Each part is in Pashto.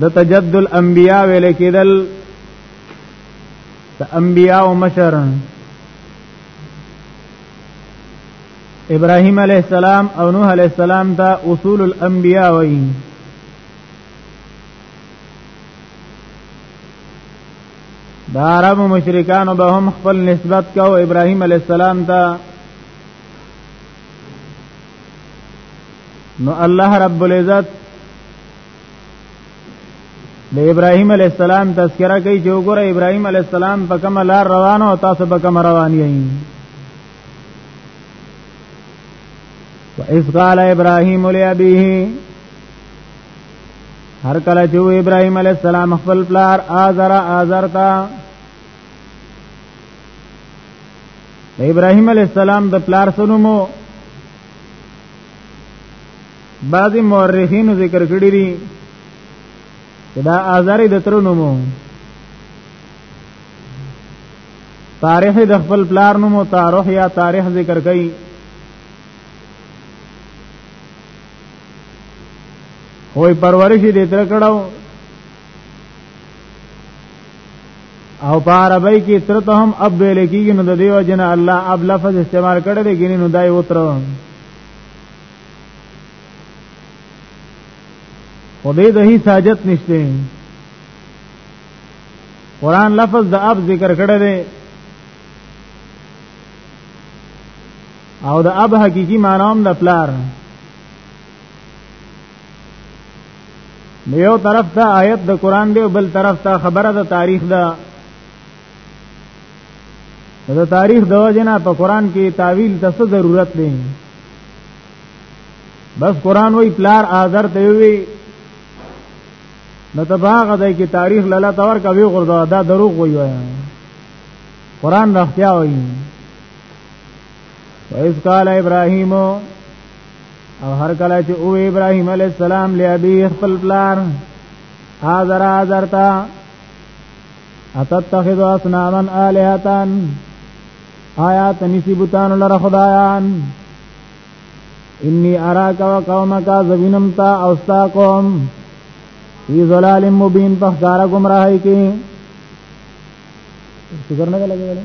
د تجدد الانبیاء ویل کېدل د انبیاء او مشر ابراهیم علیه السلام او نوح علیه السلام ته اصول الانبیاء وایي دا عرب مشرکانو به هم خپل نسبت کو ابراهیم علیه السلام ته نو الله رب العزت د ابراهيم عليه السلام تذکرہ کوي چې وګوره ابراهيم عليه السلام په کوم لار روانو او تاسو په کوم روان یئ وَإِذْ قَالَ إِبْرَاهِيمُ لِأَبِيهِ هر کله چې ابراهيم عليه السلام خپل پلار آزر آزر تا د ابراهیم علی السلام د پلار سنمو بعضی مورخین ذکر کړی دي دا آزاری د تر نومو تاریخ د خپل پلار نومو تاریخ یا تاریخ ذکر کړي وای پرورش دې تر کړهو او په عربی کې تر ته هم اب ویل کېږي نو د دیو جن الله اب لفظ استعمال کړی دی ګینې نو دای وتر او دې د هیڅ حاجت نشته قران لفظ د اب ذکر کړی دی او د اب حقيقي معنی هم د پلار نو یو طرف ته آیت د قران دی بل طرف ته خبره د تاریخ ده د تاریخ د وجنه په قران کې تعویل ته څه ضرورت دی بس قران وی پلار آزر ته وی نو تباغ ده کې تاریخ لاله تور کوي غردا دا دروغ وی وای قران راختیا وی وایس قال ابراهیم او هر کله چې او ابراهيم عليه السلام لابي خپل پلار حاضر حاضر تا اتتخذ اصناما الهتان آیا تنسی بوتان لره خدایان انی اراک و قومک زوینم تا اوستا قوم فی ظلال مبین په ښکارا گمراهی کې شکر نه لګیږي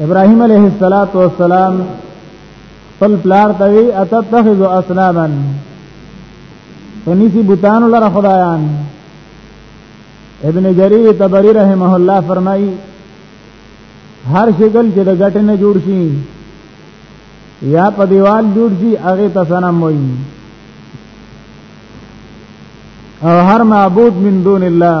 ابراهيم عليه الصلاه والسلام خپل پلار ته وی اتتخذ اسناما فنيسي بوتان لره خدایان ابن جرير تبری رحمه الله فرمایي هر شکل چې د غټه نه جوړ شي یا په دیوال جوړ شي هغه ته سلام وایي او هر معبود من دون الله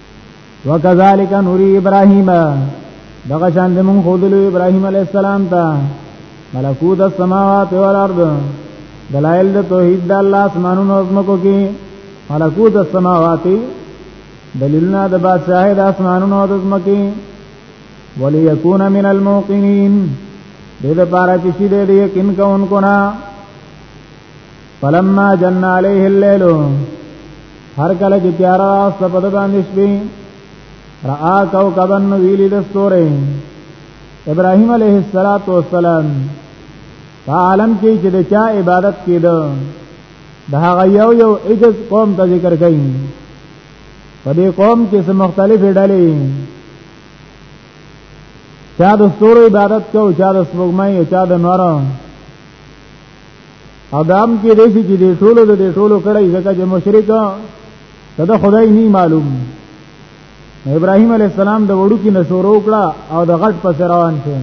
وکذالک نوری ابراهیم دغه شان د مون خودلو ابراهیم علی السلام ته ملکوت السماوات والارض دلائل د توحید د الله اسمانونو او زمکو کې ملکوت السماوات دلیلنا د بادشاہ د اسمانونو او زمکو وليكون من الموقنين دې لپاره چې دې یقین کوونکو نه فلما جن عليه الليل هر کله چې تیار راست په د باندې شپې را کوكبن ویلی د ستوره ابراهيم عليه السلام عالم کې چې د چا عبادت کېده دا هغه یو یو عجز قوم ته ذکر کړي په دې قوم کې څه مختلفې ډلې چا د ستورو عبادت کو چا د سپوږمۍ چا د نورو او دا هم کې دې چې دې ټولو دې ټولو کړی ځکه چې مشرک ته د خدای نه معلوم ابراهيم عليه السلام د وړو کې نشورو کړه او د غټ پس روان شو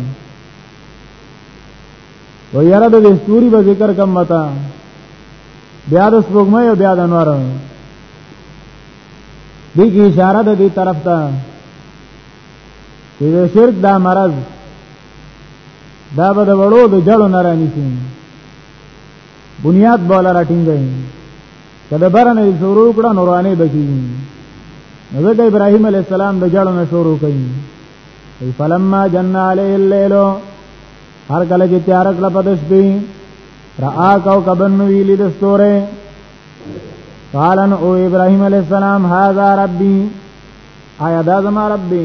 و یاره د استوري به ذکر کم متا بیا د سپوږمۍ او بیا د انوار دې کې اشاره ده دې طرف ته چې شرک دا مرض دا به د وړو د جړو نه رانیسي بنیاد بوله راټینګي کله برنه شروع کړه نورانه بکی نو د ابراهیم علی السلام د جړو نه شروع کړي فلما جن علی الليل هر کله چې تیار کړه په دشبي را کو کبن ویلی د ستوره قالن او ابراهيم عليه السلام هاذا ربي آیا دا زما رب دی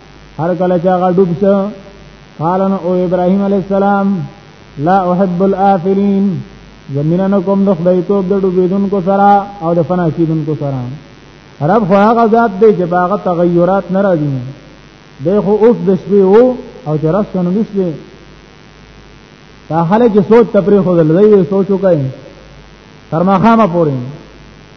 هر کله چې هغه ډوب شو قال نو او ابراهيم عليه السلام لا احب الافلين زمينه نو کوم د خدای توب د ډوبېدونکو سره او د فنا کیدونکو سره رب خو هغه ذات دی چې باغه تغیرات نه راځي دی خو اوس د شپې وو او چې راست نو نشته دا حاله کې سوچ تفریح خو دلته سوچو کوي تر ما خامه پورې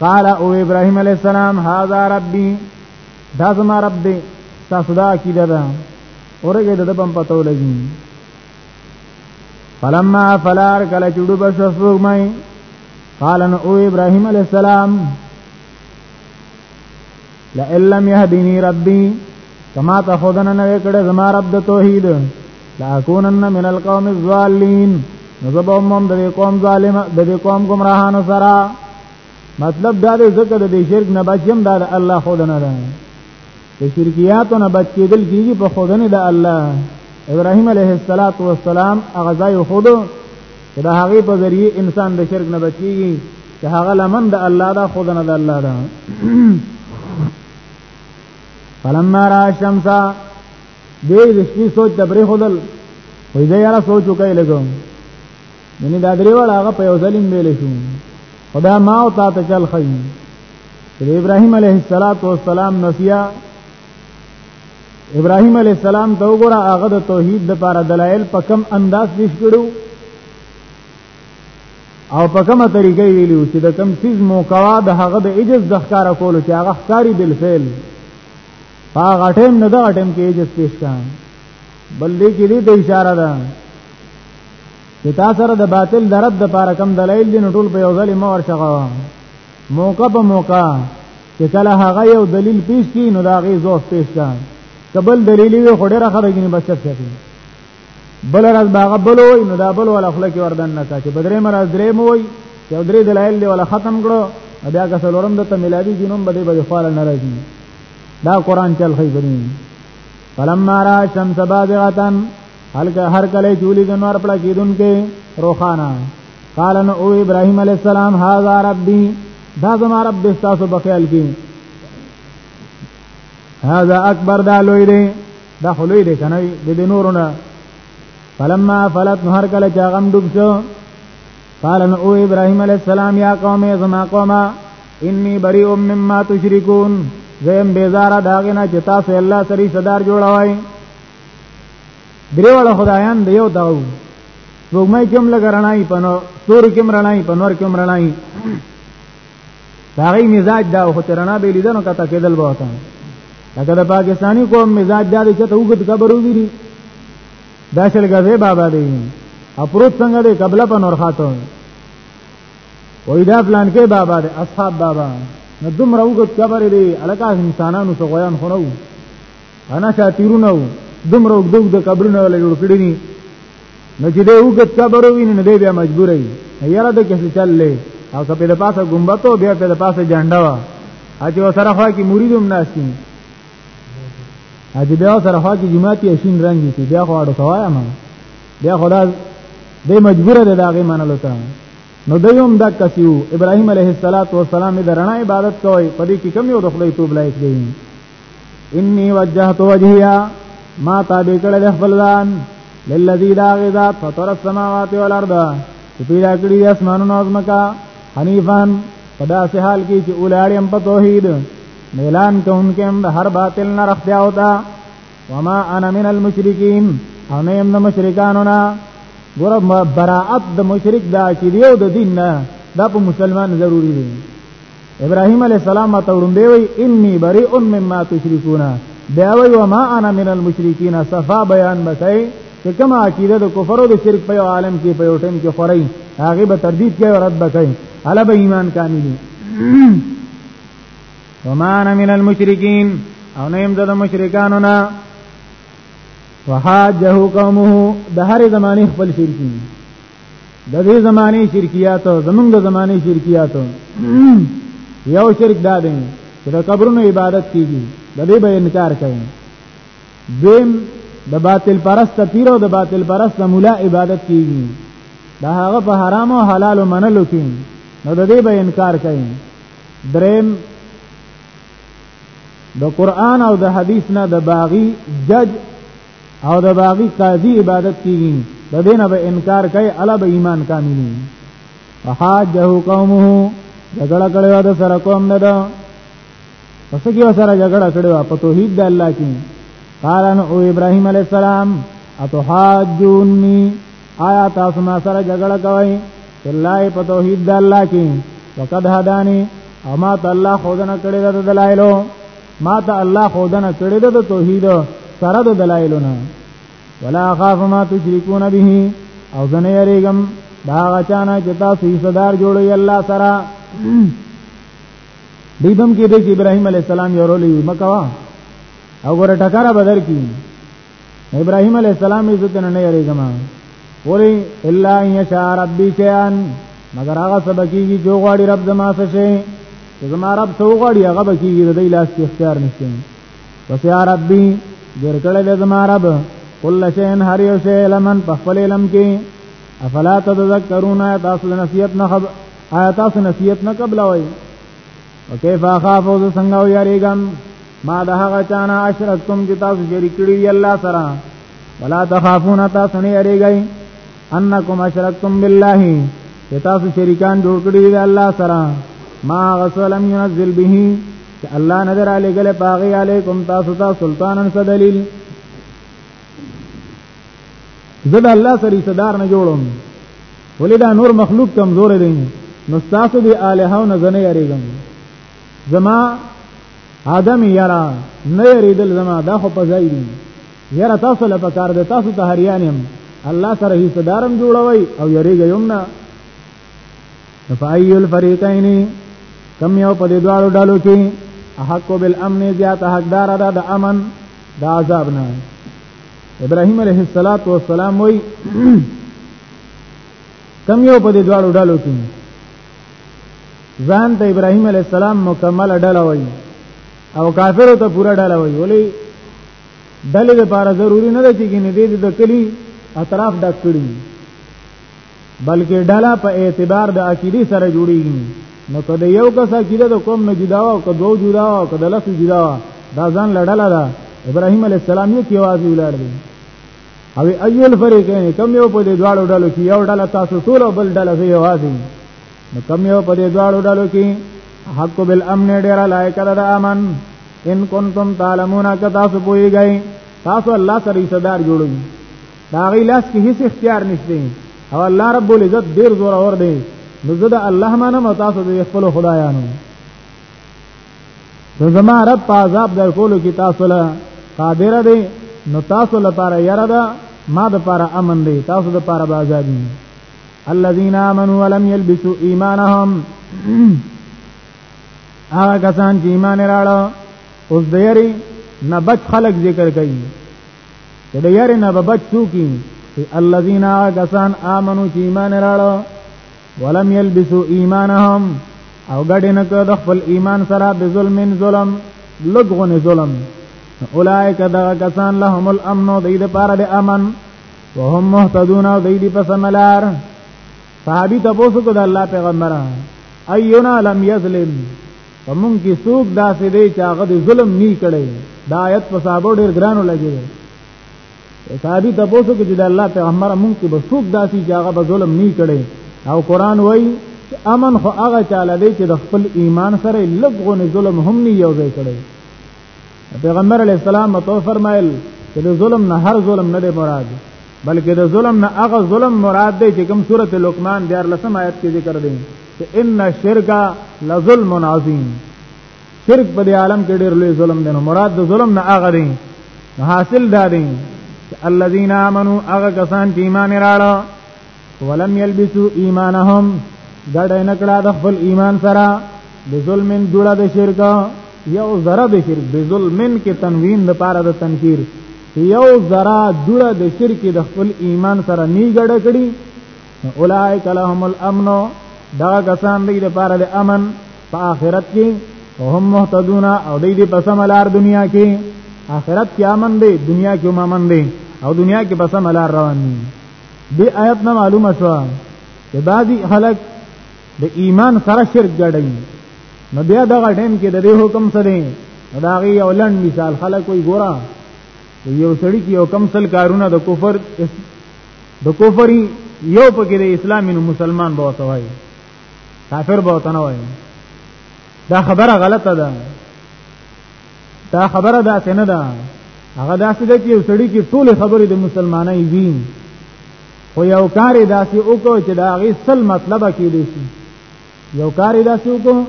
قال او ابراهيم عليه السلام هذا ربي دا زما رب دی تاسو دا عقیده ده اورګه د دبم پتو لګی فلما فلار کله چډو بس وسوګ مای قال نو او ابراهيم عليه السلام لا علم يهديني ربي کما ته خدانه نه کړه زما رب د توحید لا اكونن من القوم الظالمين نزبو مم د قوم ظالم د قوم گمراهانو سره مطلب دا دی ذکر د شرک نه بچم دا د الله خدانه ده د شرکیاتو نه بچ کېدل کیږي په خدانه د الله ابراهيم عليه السلام هغه ځای خود چې دا هغه په ذریعه انسان د شرک نه بچيږي چې هغه لمن د الله دا خود نه د الله دا فلما را الشمس دې د شپې سوچ د بری خدل وې دا یاره سوچ وکړي لګو منی دا درې وړ هغه په یو ظلم ویل شو خدا ما او تا ته چل خي ابراهيم عليه السلام نسیا ابراهيم عليه السلام ته وګوره هغه د توحید لپاره دلایل په کم انداز پیش کړو او په کومه طریقې ویلو چې د کم سیز موقع د هغه د اجز د ښکار کولو چې هغه ښکاری بل فعل هغه ټیم نه دا ټیم کې اجز پیش کړه بل دې کې دې د اشاره ده چې تا سره د باطل درد د پاره کم دلایل دي نو ټول په یو ځل مور شغه موقع په موقع چې کله هغه یو دلیل پیش کی نو دا غي زوف پیش کا قبل دلیل وی خډره خرګنی بس چک شي بل راز باغ بل وای نو دا بل ولا خلک وردن نه چې بدرې مرز درې مو وای یو درې دلایل دی ولا ختم کړو بیا که سلورم د تملاوی جنوم بده بده خال نه راځي دا قران چل خی بنی فلما را شمس بازغتن هلک هر کله چولی د نور پړه کیدون کې روخانا قال نو ابراهيم عليه السلام هاذا ربي دا زما رب دې تاسو په خیال کې هاذا اکبر دا لوی دی دا خلوی دی کنه د دې نورونه فلما فلت نهر کله چا غم ډوب شو قال نو او ابراهيم عليه السلام يا قوم زما قوم اني بريء مما تشركون زم بيزار داغنا چې تاسو الله سری صدر جوړوي درې وړه خدایان دی یو داو سپوږمۍ کوم لګرنای پنو سور کوم رنای پنور کوم رنای هغه مزاج دا خو ترنا به لیدنو کته کېدل به وته لکه د پاکستانی کوم مزاج دا دی چې ته وګت کبر وګری دا شل غزه بابا دی اپروت څنګه دی قبله په نور خاطو وای دا پلان کې بابا دی اصحاب بابا نو دومره وګت کبر دی الکه انسانانو څخه غویان خورو انا شاتیرونه وو دومره وګدوګ د قبرونه ولا جوړ کړی دي نو چې دې وګت قبر ویني نه دې بیا مجبور وي یاره د کیسه چللې او ته په پاسه ګمبتو بیا په پاسه جنډا وا اته وسره خو کې مریدوم ناشتي اته بیا سره خو کې جماعتي شین رنگ دي بیا خو اړه سوایا ما بیا خدا دې مجبور ده داغه منلو ته نو دیوم دا کسیو ابراهیم علیه السلام د رڼا عبادت کوي په دې کې کم یو د خدای توب لایق دی انی وجهت وجهیا ما تابع کړل خپل ځان للذي لا غذا فطر السماوات والارض چې پیدا کړی د اسمانونو او زمکا حنیفان پدا سه حال کې چې اولاړم په توحید اعلان کوونکې د هر باطل نه رختیا وتا وما انا من المشرکین او نه يم د مشرکانو نه ګور براءت د مشرک دا چې دیو د دین نه دا په مسلمان ضروری دی ابراهيم عليه السلام ما تورم دی وی اني بريء مما تشركون بیا وی وما انا من المشرکین صفا بیان بکای چې کما عقیده د کفر او د شرک په عالم کې په یو ټیم کې خورای هغه به تردید کوي او رد بکای الا به ایمان کاملی وما انا من المشرکین او نه يم د مشرکانو نه وحاجه قومه د هر زمانه خپل شرکین د دې زمانه شرکیات او زمونږ د زمانه شرکیات یو شرک دا دی چې د قبرونو عبادت کیږي د دې به انکار کوي دیم د باطل پرست پیر او د باطل پرست مولا عبادت کیږي دا هغه په حرام او حلال منلو کې نو د دې به انکار کوي دریم د قران او د حدیث نه د باغی جج او د باغی قاضی عبادت کیږي د دینه به انکار کوي الا به ایمان کاملی وحاجه قومه جګړه کړو د سره قوم نه ده پس کې سره جګړه کړو په توحید د الله کې قال ان او ابراهيم عليه السلام اتحاجوني آیا تاسو ما سره جګړه کوئ الله په توحید د الله کې وقد هداني اما تعالی خودنه کړی د دلایلو ما ته الله خودنه کړی د توحید سره د دلایلونه ولا خاف ما تشركون به او زنه یریګم دا غچانا چې تاسو یې صدر جوړی الله سره دیدم کې د ابراهیم علی السلام یو رولې مکوا او ګره ټکر بدر کی ابراهيم عليه السلام یې ځدنه نه یریږم ولی الا ان یشاء ربی شیان مگر هغه سبکیږي جو غواړي رب زما څه شي چې زما رب څو غواړي هغه بکیږي د دې لاس کې اختیار نشته پس یا ربی ډیر کړه دې زما رب کل شین هر یو شی لمن په خپل علم کې افلا تذکرون تاسو د نصیحت نه خبر آیا تاسو نصیحت نه قبلوي وکيف اخاف ذ څنګه ويریګم ما د هغه چانه اشرکتم چې تاسو شریک کړی وی الله سره ولا تخافون تاسو نه یریږئ انکم اشرکتم بالله چې تاسو شریکان جوړ کړی وی الله سره ما غسلم ينزل به چې الله نظر علی ګل پاغي علیکم تاسو ته سلطانن څه دلیل زه د الله سره صدر نه جوړم ولې دا نور مخلوق کمزور دي نو تاسو به الہو نه زنه یریږم زما آدم یرا نه یریدل زما دا خو په ځای دي یرا تاسو له پکار د تاسو ته هریانم الله سره هیڅ دارم جوړوي او یریږي هم نه فایل فریقین کم یو په دې دوالو ډالو کې حق بالامن زیات حقدار ده د امن د عذاب نه ابراهیم علیه الصلاۃ والسلام وای کم یو په دې دوالو ډالو کې ځان ته ابراهيم عليه السلام مکمل ډله وای او کافرو ته پورا ډله وای ولې ډلې لپاره ضروری نه ده چې ګنې دې د کلی اطراف ډک کړي بلکې ډله په اعتبار د عقیده سره جوړیږي نو کله یو کس عقیده د قوم نه جدا او کله دوه جدا او کله لس جدا دا ځان لړل ده ابراهيم عليه السلام یو کې واځي ولړ دی او ایل فرقین کم یو په دې دواړو ډلو کې یو ډله تاسو ټول او بل ډله یې وازي نو کم یو په دې دواړو ډلو کې حق بالامن ډیر لایق ده امن ان کنتم تعلمون که تاسو پوهیږئ تاسو الله سره صدر جوړوي دا غي لاس کې هیڅ اختیار نشته او الله رب العزت ډیر زور اور دی نو زه د الله مانم تاسو د خپل خدایانو نو زما رب په عذاب در کولو کې تاسو له قادر دی نو تاسو لپاره یره ده ما د لپاره امن دی تاسو د لپاره به آزاد دی الذين امنوا ولم يلبسوا ايمانهم هغه کسان چې ایمان راړو اوس د یری نه بچ خلق ذکر کوي چې د یری نه بچ څوک الذين کسان امنوا چې ایمان راړو ولم يلبسوا ايمانهم او ګډ نه کړ د خپل ایمان سره به ظلم ظلم لګونه ظلم اولائک دا کسان لهم الامن د دې لپاره د امن وهم مهتدون او د دې په سملار صحابي تاسو کو د الله پیغمبره ايونا لم يظلم ومن کی سوق داسې دی چې هغه ظلم نه کړي دا آیت په صحابه ډیر ګرانو لګي صحابي ته پوښتنه کوي چې د الله پیغمبر مونږ کې به څوک داسي چې هغه به ظلم نه کړي او قران وایي چې امن خو هغه چاله دی چې د خپل ایمان سره لږغون ظلم هم نه یو ځای کړي پیغمبر علی السلام متو فرمایل چې د ظلم نه هر ظلم نه دی مراد بلکې د ظلم نه هغه ظلم مراد دی چې کوم سورته لقمان 14 آیت کې ذکر دی چې ان الشرک لظلم عظیم شرک په دې عالم کې ډېر لوی ظلم دی نو مراد د ظلم نه هغه دی حاصل دا دی چې الذين امنوا هغه کسان چې ایمان راړه ولم يلبسوا ایمانهم ګډ نه کړه د خپل ایمان سره د ظلم جوړه د شرک یو ذره د شرک د ظلم کې تنوین د پاره د تنکیر یو ذره جوړه د شرک د خپل ایمان سره نی ګډه کړي اولائک لهم الامن دا کسان دی لپاره د امن په آخرت کې هم مهتدون او دی دی په سملار دنیا کې آخرت کې امن دی دنیا کې هم امن دی او دنیا کې په سملار روان دي دی آیت نه معلومه شو چې بعضی خلک د ایمان سره شرک جوړي نو بیا دغه ټیم کې د دې حکم سره دا غي یو لند مثال خلک کوئی ګورا یو سړی کې یو کم سل کارونه د کفر د کفر یو پکې د اسلام نو مسلمان به وتوي کافر به وتنه وایي دا خبره غلطه ده دا خبره دا څنګه ده هغه داسې ده چې یو سړی کې ټول خبرې د مسلمانای وی خو یو کار داسې وکړو چې دا غي سل مطلب کې دي یو کار داسې وکړو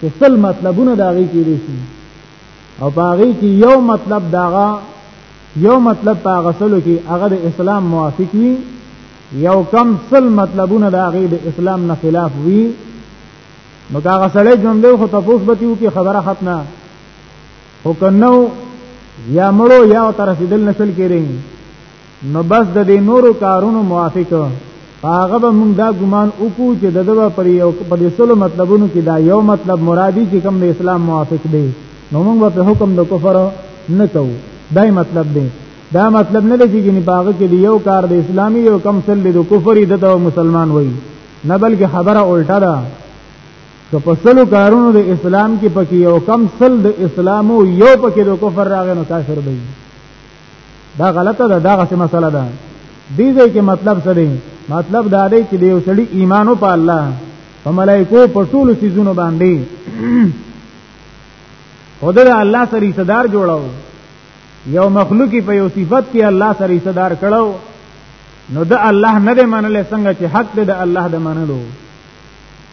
چې سل مطلبونه دا غي کې دي او باغی کې یو مطلب داغه یو مطلب په غسلو کې هغه د اسلام موافق وي یو کم سل مطلبونه د هغه د اسلام نه خلاف وي نو دا غسلې جمله خو تفوس بتیو کې خبره ختمه هو کنو یا مړو یا تر رسیدل نشل کېږي نو بس د دې نورو کارونو موافق هغه به موږ دا ګمان وکړو چې د دغه پر یو په دې سلو مطلبونو کې دا یو مطلب مرادي چې کوم د اسلام موافق دی نو موږ په حکم د کفر نه کوو دای مطلب دی دا مطلب نه دی چې ګنې پاغه کې یو کار د اسلامي یو کم سل د کفر د ته مسلمان وای نه بلکې خبره الټه ده که په سلو کارونو د اسلام کې پکې یو کم سل د اسلام او یو پکې د کفر راغی نو کافر دی دا غلطه ده دا غسه مسله ده دې ځای کې مطلب څه دی مطلب دا دی چې یو سړی ایمانو په الله په ملائکو په ټولو سيزونو باندې خدای الله سره صدر جوړاو یو مخلوقی په یو صفت کې الله سره صدر کړو نو د الله نه منل څنګه چې حق د الله د منلو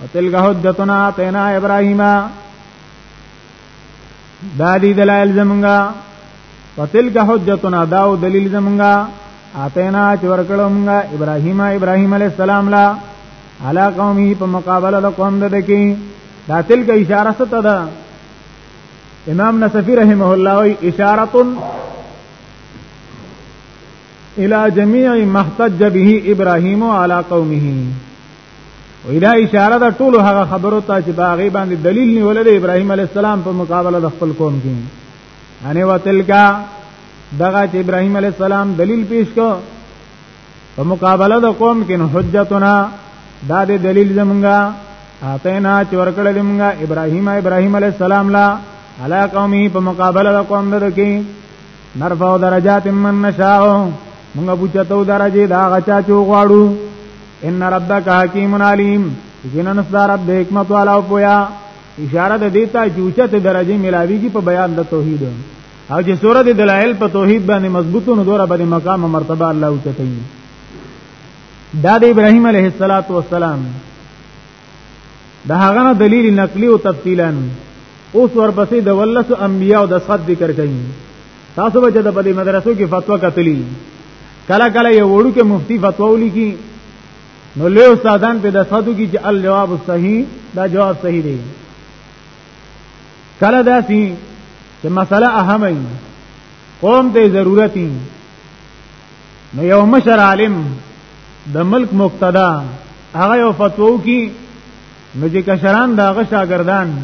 وتلګه حجتنا تینا ابراهیم دا دی دلائل زمونږه وتلګه حجتنا دا او دلیل زمونږه اتینا چې ورکړو مونږه ابراهیم ابراهیم علی السلام لا علا قومه په مقابله د قوم د دکی دا تلګه اشاره ست ده امام نصفی رحمه الله وی اشاره الى جميع محتج به ابراهيم على قومه ویدا اشاره ده ټول هغه خبرو ته چې باغې باندې دلیل نیول دی ابراهیم علی السلام په مقابله د خپل قوم کې انه وتلکا دغه چې ابراهیم علی السلام دلیل پیش کو په مقابله د قوم کې حجتنا دا د دلیل زمونږه اتینا چې ورکړل زمونږه ابراهیم ابراهیم علی السلام لا علا قومي په مقابله د قوم دغه کې نرفع درجات من نشاء موږ بوچتو درجه دا غچا چو غواړو ان ربک حکیم علیم جنن ستا رب حکمت والا او پویا اشاره د دیتا چې اوچته درجه ملاویږي په بیان د توحید او چې سوره د دلایل په توحید باندې مضبوطو نو دوره باندې مقام او مرتبه الله اوچته دا د ابراهیم علیه السلام د هغه دلیل نقلی او تفصیلا اوس ورپسې د ولس انبیاء او د صد ذکر کوي تاسو به د بلې مدرسو کې فتوا کتلی کله کله یو وړو کې مفتی فتوا ولیکي نو له استادان په د صدو کې چې الجواب صحیح دا جواب صحیح دی کله داسي چې مسله اهمه قوم ته ضرورت نو یو مشر عالم د ملک مقتدا هغه یو فتوا کی نو چې کشران دا غ شاګردان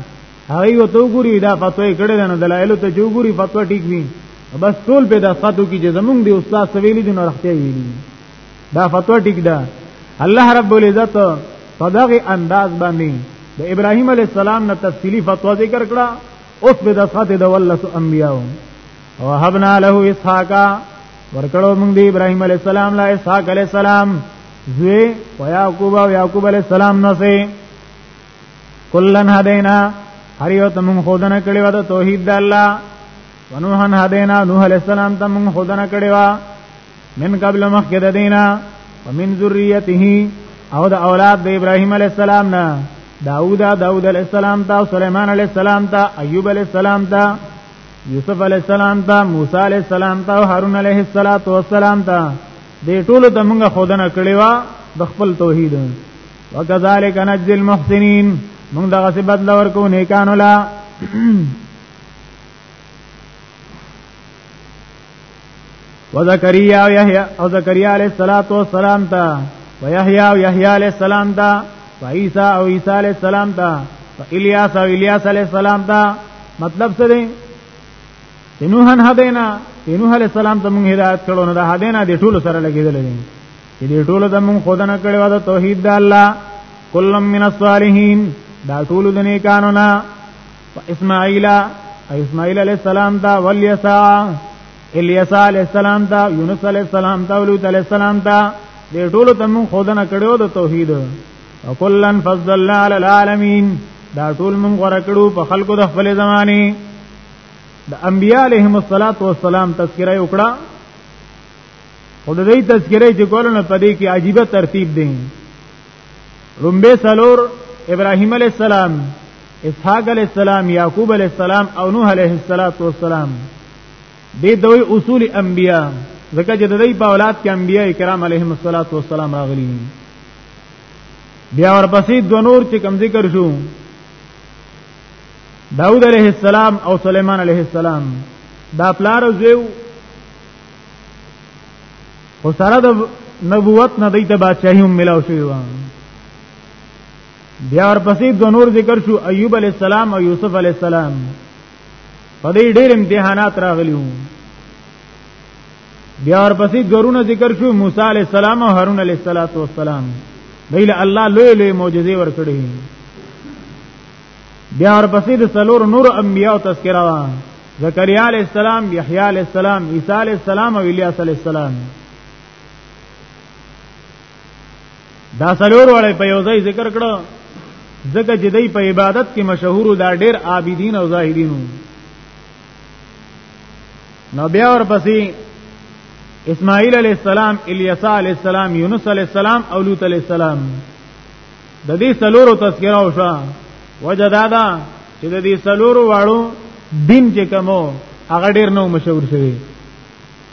هغه یو تو ګوري دا فتوا کړي نه دلایل ته جو ګوري فتوا ټیک وی بس ټول په دا فتوا کې چې زمونږ دی استاد سویلی دی نو رختي ویلی دا فتوا ټیک ده الله رب العزت په دغه انداز باندې د ابراهیم علی السلام نه تفصیلی فتوا ذکر کړه اوس به د صحت د ولس انبیاو وهبنا له اسحاق ورکړو موږ دی ابراهيم عليه السلام لا اسحاق عليه السلام زوی او يعقوب او يعقوب عليه السلام نو سي کلن هدینا هر یو تم خودنه کړي و د توحید د الله ونوحن هدینا نوح علیہ السلام تم خودنه کړي و من قبل مخکد دینا ومن ذریته او د اولاد د ابراهیم علیہ السلام نه داوود داوود علیہ السلام تا سليمان علیہ السلام تا ایوب علیہ السلام تا یوسف علی السلام ته موسی علی السلام ته هارون علیه السلام ته دې ټول ته موږ خودنه کړی وا د خپل توحید وکذالک نجزی المحسنین موږ دغه څه بدل ورکو نیکانو لا وزکریا او یحیی او زکریا علیہ الصلوۃ والسلام تا ویحیی او یحیی علیہ السلام تا وعیسی او عیسی علیہ السلام تا الیاس او الیاس علیہ السلام تا مطلب څه دی نوحن هدینا نوح علیہ السلام ته مونږ هدایت کړو نو دا هدینا د ټولو سره لګیدل دي چې د ټولو د مونږ خدانه کړو د توحید د الله کلم من الصالحین دا ټولو د نیکانو نه اسماعیل اسماعیل علیہ السلام دا والیسا الیسا علیہ السلام دا یونس علیہ السلام دا ولود علیہ السلام دا دې ټولو ته مون خودنه کړو د توحید او کلن فضلنا علی العالمین دا ټول مون غره کړو په خلکو د خپل زمانه د انبیاء علیهم الصلاۃ والسلام تذکرہ وکړه خو د دې تذکرې چې کول نه پدې کې عجیب ترتیب دی رومبه سلور ابراهیم علی السلام اسحاق علیہ السلام یعقوب علیہ السلام او نوح علیہ السلام دې دوی اصول انبیا ځکه چې د دې په اولاد کې انبیا کرام علیهم السلام راغلي بیا ورپسې دو نور چې کم ذکر شو داود علیہ السلام او سلیمان علیہ السلام دا پلار زیو خو سره د نبوت نه دیت بادشاہي هم ملاو شوی و بیا ورپسې دو نور ذکر شو ایوب علی السلام او یوسف علی السلام په دې ډېر امتحانات راغلي وو بیا ورپسې ګرونه ذکر شو موسی علی السلام او هارون علی السلام دیل الله لوی لوی معجزې ورکړي بیا ورپسې د سلور نور انبیاء تذکرہ وا زکریا علی السلام یحیی علی السلام عیسی علی السلام او الیاس علی السلام دا سلور وړي په یو ځای ذکر کړو ځکه چې دای په عبادت کې مشهور دا ډېر عابدین او زاهدین نو بیا ورپسې اسماعیل علی السلام الیسا علی السلام یونس علی السلام او لوط علی السلام د دې سلورو تذکرہ وشو وجه دا ده چې د دې سلورو واړو دین چې کومو هغه ډیر نو مشهور شوی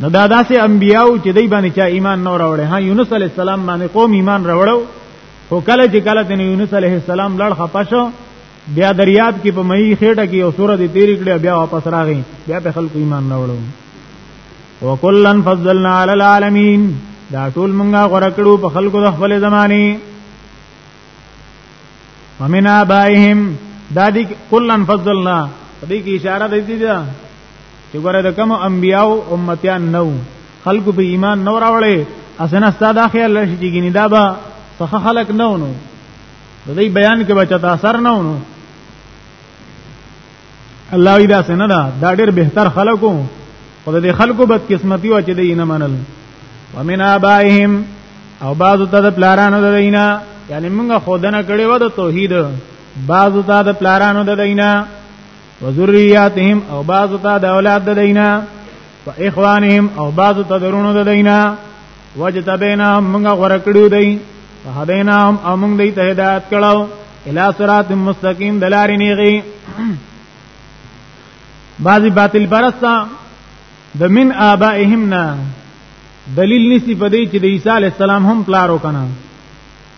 نو دا داسې انبیاو چې دای باندې چا ایمان نه راوړي ها یونس علی السلام باندې قوم ایمان راوړو خو کله چې کله تن یونس علی السلام لړ خپشو بیا دریاب کې په مئی خېټه کې او سورې دې تیرې کړې بیا واپس راغی بیا په خلکو ایمان نه وړو وکلن فضلنا علی العالمین دا ټول مونږه غره کړو په خلکو د خپل زمانه ومن آبائهم دا دی کلن فضلنا دې کې اشاره دې دي چې ګوره د کوم انبیاو امتیان نو خلکو په ایمان نو راوړې اسنه ستاد خیال لشي چې ګینه دا به څخه خلق نو نو د دې بیان کې بچا تاثر نو نو الله ایدا سنه دا دا ډېر بهتر خلکو خو د خلکو بد قسمتي و چې دې نه منل ومن ابائهم او بعضو ته د پلارانو د دینا یعنی موږ خودنه کړې و د توحید بعضو ته د پلارانو د دینا وذریاتهم او بعض ته د اولاد د دینا و اخوانهم او بعض ته درونو د دینا وجتبینا موږ غره کړو دی هدینا هم موږ دی ته هدایت کړو الی صراط مستقیم دلاری نیغي بعضی باطل پرستا د من آبائهم نه دلیل نسی پدې چې د عیسی علی السلام هم پلارو کنه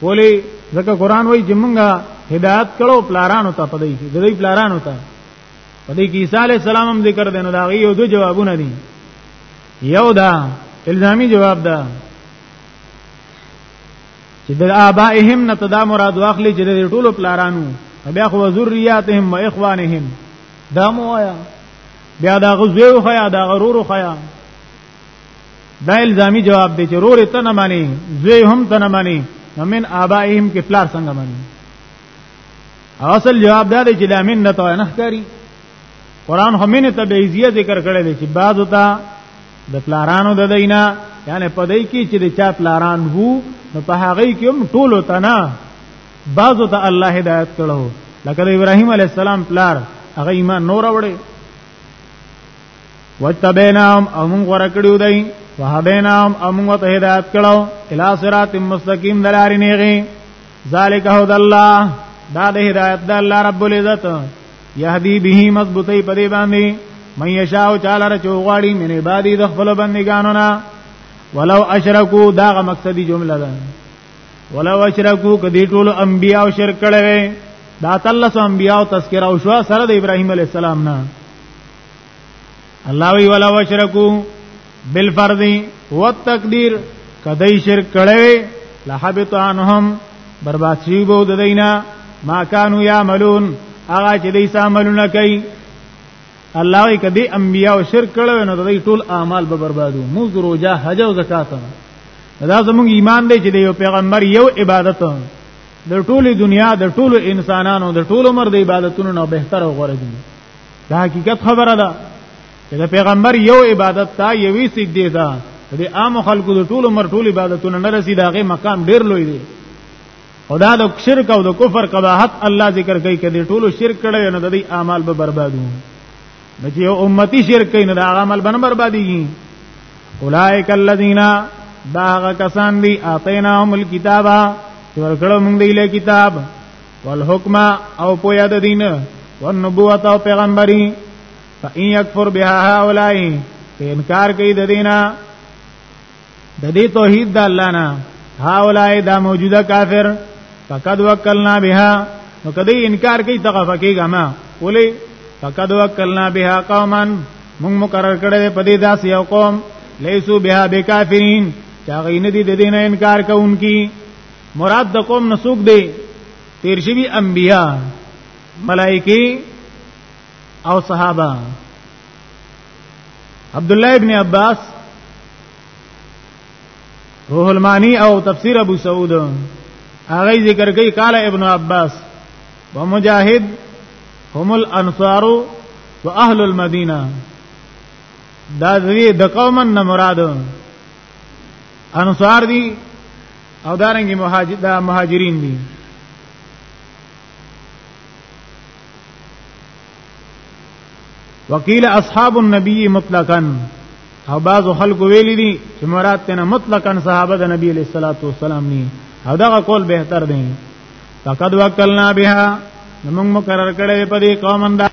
ولی ځکه قران وایي چې مونږه هدایت کړو پلارانو ته پدې کې د دې پلارانو ته پدې کې عیسی علی السلام هم ذکر دینو دا غي یو دوه جوابونه دي یو دا الزامی جواب ده چې د آبائهم نه تدا مراد واخلي چې د ټولو پلارانو بیا خو ذریاتهم و اخوانهم دا مو آیا بیا دا غزیو خیا دا غرور خیا دا الزامي جواب دی چې رور ته نه مانی زوی هم ته نه مانی ومن آبائهم کې پلار څنګه مانی اصل جواب دا دی چې لا من نه ته نه ښکاری قران هم نه تبعیزیه ذکر کړی دی چې بعض وتا د پلارانو د دینا یعنی په دې کې چې د چا پلاران وو نو په هغه کې هم ټول وتا نه بعض وتا الله هدایت کړو لکه د ابراهیم علی السلام پلار هغه ایمان نور وړي وتبینام او موږ غره کړو دای وهدینام او موږ ته هدایت کړو الی صراط مستقیم دلارې نیغي ذالک هد الله دا د هدایت د الله رب العزت یهدی به مضبوطی په دې باندې من یشاء تعالی رچو غواړي من عبادی د خپل بندګانو نه ولو اشرکو دا غ مقصدی جمله ده ولو اشرکو کدی ټول انبیا او شرک کړي دا تلس انبیا او تذکرہ او شوا سره د ابراهیم علی السلام نه الله وی ولا وشرکو بالفرض والتقدير کدی شرک کړي لحبط عنهم برباد شي بو د دینا ما كانوا يعملون هغه چې دې ساملونه کوي الله یې کدی انبیا او شرک کړي نو دوی ټول اعمال به بربادو مو روزه حج او زکات دا زموږ ایمان دی چې د یو پیغمبر یو عبادت د ټولې دنیا د ټولو انسانانو د ټولو مرد عبادتونو نه بهتر او غوړه دي دا حقیقت خبره ده چې د پیغمبر یو عبادت تا یوې سجدې ده د عام خلکو د ټولو مر ټول عبادتونه نه رسید هغه مقام ډیر لوی دی او دا د شرک او د کفر قباحت الله ذکر کوي کله ټولو شرک کړي نه د دې اعمال به بربادو نه چې یو امتی شرک کوي نه د عمل به برباديږي اولائک الذین دا کسان دی اتیناهم الکتابا چې ورکړو موږ دی له کتاب والحکم او پویا د دین والنبوت او پیغمبري فإن يكفر بها هؤلاء په انکار کوي د دینا د دې توحید د الله نه هؤلاء دا موجوده کافر فقد وکلنا بها نو کدی انکار کوي تغه فقېګه ما ولې فقد وکلنا بها قوما موږ مقرر کړل په دې داس یو قوم لیسو بها بکافرین چاغین دي د دین انکار کوونکی مراد د قوم نسوک دی تیر شوی انبیا ملائکی او صحابه عبد الله ابن عباس روح المانی او تفسیر ابو سعود هغه ذکر کوي قال ابن عباس ومجاهد هم الانصار واهل المدینه دا د قومن مراد انصار دي او دارنګي مهاجر دا مهاجرین دي وکیل اصحاب النبی مطلقاً او بعض خلق ویل دي چې مراد تنه مطلقاً صحابه د نبی علیہ الصلوۃ والسلام ني او دا قول به تر دي فقد وکلنا بها موږ مقرر کړې په دې قوم انده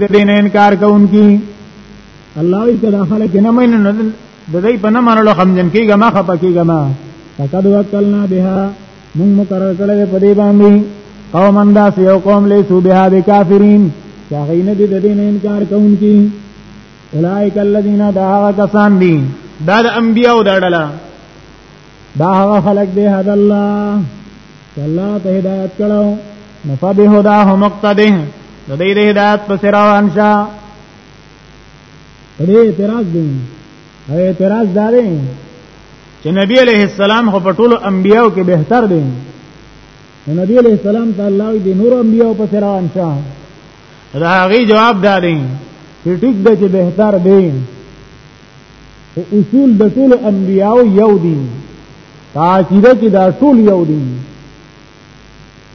د دې نه انکار کوونکی الله یې کړه خلک نه مینه نه د دې په نه منلو خمجن کیږي ما خپه کیږي ما فقد وکلنا بها موږ مقرر کړل په دې باندې قوم انداس یو قوم له سو بها د کافرین چې هغه نه دې د دې نه انکار کوونکی اولائک الذین دعوا کسان دي دا د انبیاء دړلا دا هغه خلق دی حد الله چې الله ته هدایت کړو نو فبه هدا هم مقتدی د دې د هدایت په سر روان شه دې اعتراض دی او اعتراض دا دی چې نبی علیہ السلام خو په ټولو انبیاو کې بهتر دی نبی علیہ السلام ته الله دې نور انبیاو په سر روان شه دا هغه جواب دا دی چې ټیک د چې بهتر دی خو اصول د ټول انبیاو یو دي عقیده کې دا ټول یو دي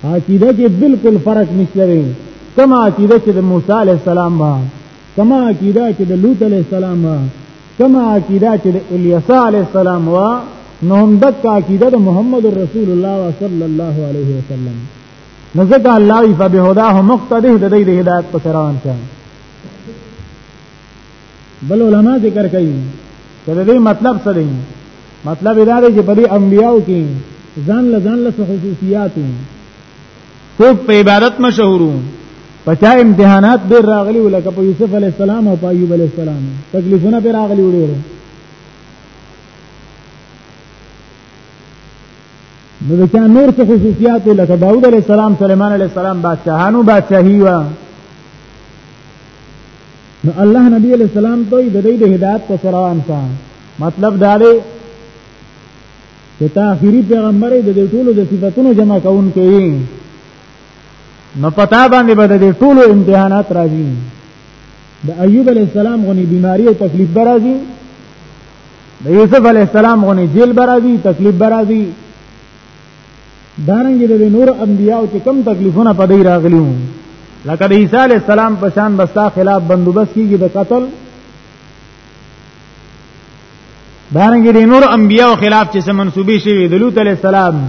عقیده کې بالکل فرق نشته لري کما عقیده چې د موسی علی السلام با کما عقیده چې د لوط علی السلام با کما عقیده چې د الیسا علی السلام وا نو هم د عقیده د محمد رسول الله صلی الله علیه وسلم نزد الله فبهداه مقتده د دې هدایت پر روان شه بل علما ذکر کوي چې د دې مطلب څه دی مطلب دا دی چې په دې انبیاو کې ځان له ځان له خصوصیات څوک په عبادت مشهورو پچا امتحانات ډیر راغلي ولکه په یوسف علی السلام او په ایوب علی السلام تکلیفونه به راغلي وړي نو د چا نور څه خصوصیات لکه داوود علی السلام سليمان علی السلام بادشاہانو بادشاہي وا نو الله نبی علیہ السلام ته د دې د هدایت په سره روان شو مطلب دا دی چې تا اخیری پیغمبر د دې ټولو د صفاتونو جمع کون کوي نو پتا باندې به د دې ټولو امتحانات راځي د ایوب علی السلام غونی بیماری او تکلیف برازي د یوسف علی السلام غونی جیل برازي تکلیف برازي دارنګ د نور انبیاء چې کم تکلیفونه په دې راغلیو لکه د عیسی علی السلام په شان بستا خلاف بندوبست کیږي د قتل دارنګ د نور انبیاء خلاف چې سم منسوبي شي د لوط علی السلام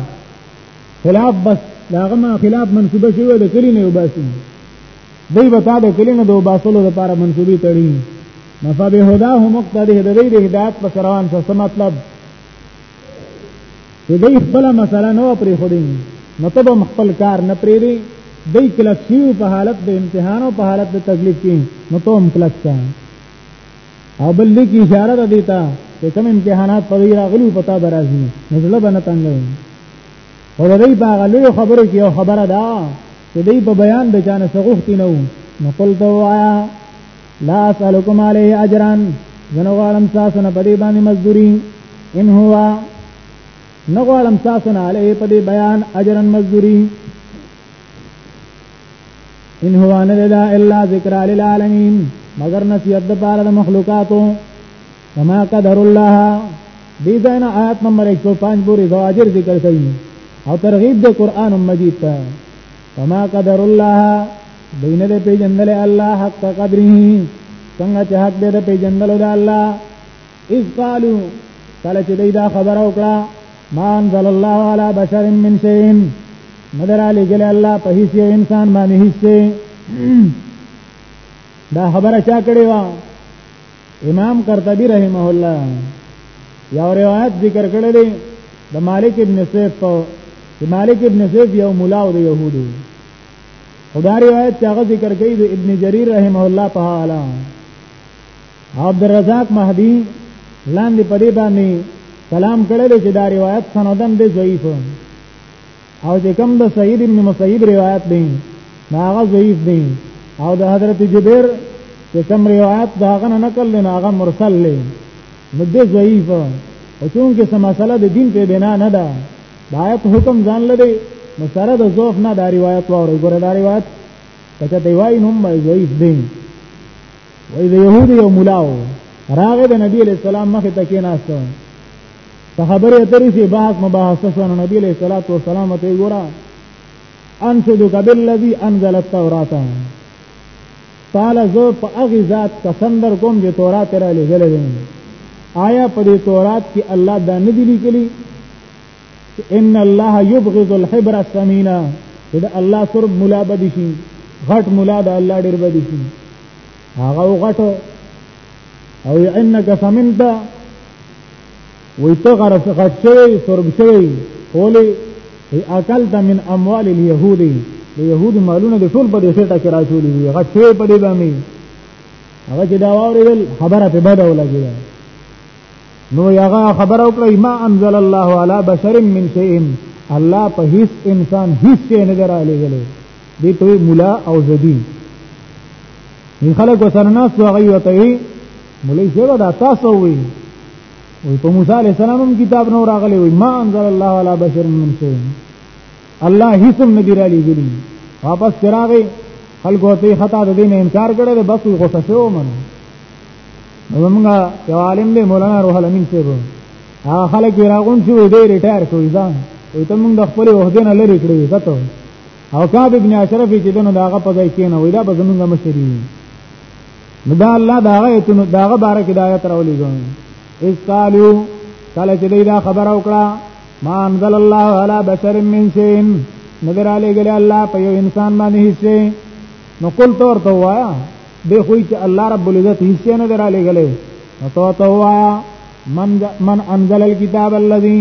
خلاف بس داغه ما خلاف منسوبه شي د کلی نه وباسي دوی به تا د کلی نه د وباسلو لپاره منسوبي تړي نفبه هداه مقتدی د دې هدایت په روان څه مطلب چې دې خپل مسله نو پرې خوري نو ته به خپل کار نه پرېری دې کله چې په حالت د امتحان او په حالت د تکلیف کې نو ته هم کلک شه او بل دې کی اشاره ده دیتا چې کوم امتحانات په ویرا غلو پتا برازي نزله بنه تنګ او دې باغ له خبرو کې یو خبره ده چې دې په بیان د چانه سغوختی نه نو قلت وایا لا اسالکم علیه اجرا زنه غواړم تاسو نه پدې باندې مزدوری ان هو نه غواړم تاسو نه علیه پدې بیان اجرا مزدوری ان هو ان لا الا ذکر للعالمین مگر نصیحت د پاره د مخلوقاتو وما قدر الله دې ځای نه آیات نمبر 105 پورې زواجر ذکر کړي او ترغیب د قران مجید ته وما قدر الله دین دې پیجندل الله حق قدره څنګه چې حق دې پیجندل د الله اذ قالو کله چې دا خبره وکړه ما انزل الله على بشر من شيء مدر علی گل الله په هیڅ یو انسان باندې هیڅ دا خبره چا کړې و امام قرطبي رحمه الله یو روایت ذکر کړی دی د مالک ابن سیف په چې مالک ابن سیف یو مولا او د يهودو خدا روایت چې هغه ذکر کوي د ابن جرير رحمه الله په اعلی عبد الرزاق مهدی لاندې پدې باندې کلام کړل چې دا روایت سندن به ضعیف او چې کوم د سعید ابن مسیب روایت دی هغه ضعیف دی او د حضرت جبیر چې کوم روایت دا هغه نه نقل نه هغه مرسل دی نو د ضعیف او چونکه سم مسله د دین په بنا نه ده دایت حکم ځان لري نو سره د ضعف نه دا روایت وره ګره دا روایت کته دی وای نو مې ضعیف دی وای د يهودي او ملاو راغه د نبی علیہ السلام مخ ته کې ناستو په خبرې اترې کې بحث مباحثه شو نو نبی علیہ الصلوۃ والسلام ته ګورا انشدک بالذی انزل التوراۃ قال زو په هغه ذات قسم در کوم چې تورات را لګل دي آیا په دې تورات کې الله دا نه دی لیکلی ان الله یبغض الحبر السمینا دا الله سر مولا بدی شي غټ مولا دا الله ډیر بدی شي هغه غټ او انک سمنت وی ته غرف څخه شوی سرب شوی اولی ای اکلت من اموال اليهود د يهود مالونه د ټول په دې سټه کې راچولې دي هغه شوی په دې باندې هغه چې دا واورېدل خبره په بده ولګیږي نو هغه خبره وکړه ما انزل الله على بشر من شيء الله په هیڅ انسان هیڅ نه درالېږي دې ته مولا او زدی ان خلک وسره ناس او غي وته وي مولای زړه دا تاسو وي وي په موسی عليه السلام هم کتاب نو راغلي وي ما انزل الله على بشر من شيء الله هیڅ نه دی را لګلی واپس چراغي خلکو ته خطا د دین انکار کړي د بس غوسه شو من نو موږ یو عالم دی مولانا روح الامین صاحب هغه خلک راغون چې دوی ریټایر کوي ځان وي ته موږ د خپل وحدین لری کړی زته او کعب ابن اشرف چې دنه داغه په ځای کې نه ویلا به زمونږ مشری نو دا الله دا آیت نو داغه باره کې دا آیت راولې ځو اس قالو کله چې دا خبر او کړه ما انزل الله على بشر من شيء نظر علی ګل الله په یو انسان باندې حصے نو قل تور تو وایا به خو چې الله رب العزت حصے نظر علی ګل نو تو تو وایا من من انزل الكتاب الذي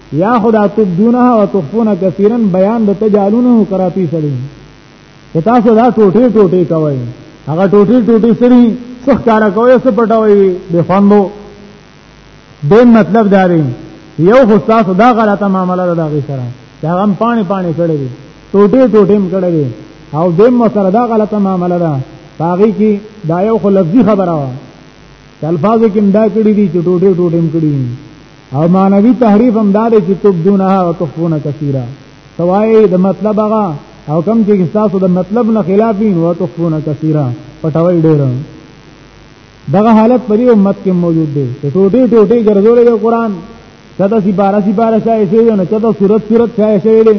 یا خدا تبدونها وتخفون کثیرا بیان د تجالونه کراتی سړي کتا سو دا ټوټه ټوټه کوي هغه ټوټه ټوټه سړي څخ کارا کوي څه پټوي به خوندو دین مطلب دا دی یو خو تاسو دا غلطه معاملې ده دا غي سره دا غم پانی پانی کړی دی ټوټه ټوټه هم کړی دی او دیم مو سره دا غلطه معاملې ده باغی کی دا یو خو لفظي خبره وا الفاظ کې امدا کړی دي چې ټوټه ټوټه هم کړی او معنوي تحریف هم دا دی چې تبدونها وتخفون کثیرا سوای د مطلب هغه او کم چې تاسو د مطلب نه خلاف وین او تخفون کثیرا پټوي ډیر دغه حالت پرې امت کې موجود دی چې ټوټي ټوټي ګرځولې یو قران چدا سی بارا سی بارا شای شوی نه چدا صورت صورت شای شوی دی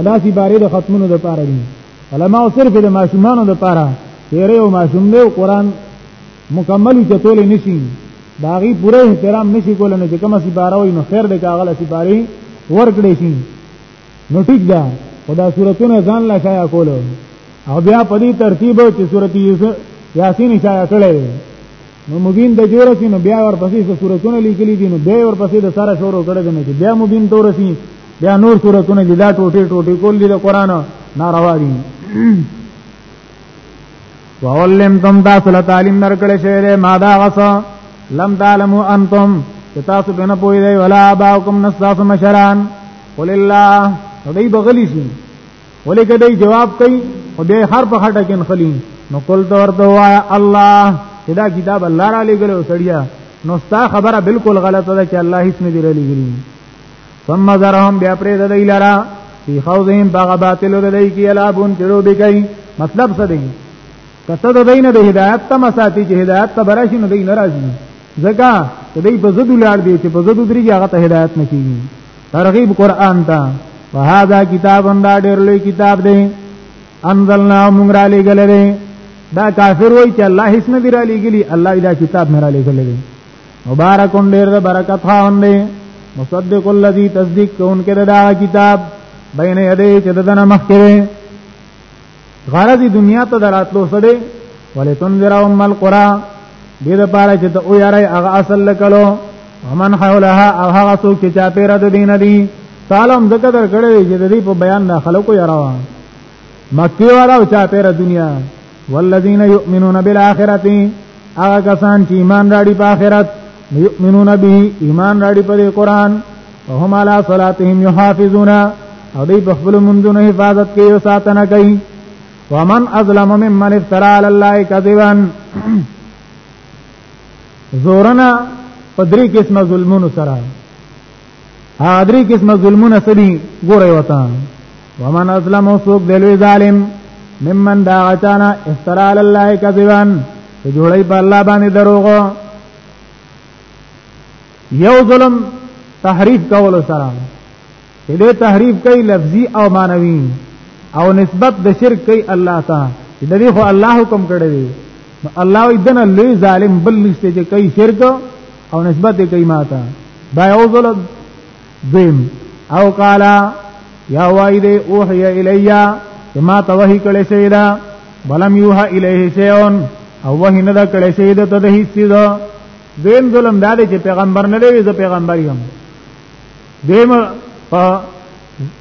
ادا سی بارې د ختمونو د پاره دي علماء صرف د ماشومانو د پاره تیرې او ماشوم دی قران مکمل چتول نشي داغي پوره احترام نشي کول نه چې کومه سي باروي نو خیر دې کاغله سي باري ورکړې شي نو ټیک ده خدا صورتونه ځان لا شایا کولو او بیا په دې ترتیب چې سورته یوسف یاسین شایا کړي نو مبین د جوړ شي نو بیا ورپسې د صورتونه لیکلي دي نو بیا ورپسې د سره شروع کړي دي نو بیا مبین تور شي بیا نور صورتونه جدا ټوټه ټوټه کول دي د قران ناروا دي وعلمتم تاسو له تعلیم درکړې شوی دی ما دا غسه لم تعلموا انتم چې تاسو په نه پوي دی ولا باکم نصاف مشران قل الله دوی بغلی شي ولې کدی جواب کوي او به هر په خټه کې خلی نو قل تو ورته وایا الله چې دا کتاب الله را لګلو سړیا نو ستا خبره بالکل غلطه ده چې الله هیڅ نه دی لګلی ثم ذرهم بیا پرې د دی لرا فی خوزهم باغ باطل د دی کی الابون چلو بکی مطلب څه دی کته د دین د هدایت ته مساتی چې هدایت ته براشي نو دی ناراضي ځکه چې دی په زدو لاړ دی چې په زدو درېږي هغه ته هدایت نکېږي ترغیب قران ته وهذا کتاب دا ډېر لوی کتاب دی انزلنا موږ را لېګل دی دا کافر وای چې الله هیڅ نه دی را لېګلی الله دا کتاب نه را لېګل دی مبارکون ډیر د برکت خاوند دی مصدق الذی تصدیق کوونکی دا کتاب بین یدی چې دنه مخکره غرض دنیا ته دراتلو سره ولې تنذر ام القرى دې لپاره چې ته او یاره هغه اصل لکلو ومن حولها او هغه څوک چې چا پیرا د دین دی سالم ذکر کړی چې د دې په بیان نه خلکو یاره مکی والا او چا پیرا دنیا والذین یؤمنون بالآخرة هغه کسان چې ایمان راړي په آخرت یؤمنون به ایمان راړي په قرآن وهم علی صلاتهم یحافظون او دوی په خپل منځونو حفاظت کوي او ساتنه کوي ومن ازلم ممن افترى على الله كذبا زورنا پدری قسمه ظلمونو سره ها درې قسمه ظلمونه سړي ګورې وتا ومن اسلم سوق دلوي ظالم ممن دا غچانا افترا علی الله کذبا چې جوړي په الله باندې دروغ یو ظلم تحریف کول سره چې دې تحریف کوي لفظي او مانوي او نسبت د شرک کوي الله ته چې دې خو الله حکم کړی دی الله دې نه لوی ظالم بل نشته چې کوي شرک او نسبت کوي ماته دا یو ځل دیم او قالا یا وای دی اوحی الیا چې ما ته وحی کړی شوی دا بلم یوها الیه شیون او وحی نه دا کړی شوی دا ته د هیڅ څه دا دیم ظلم دا دی چې پیغمبر نه دی زه پیغمبر یم دیم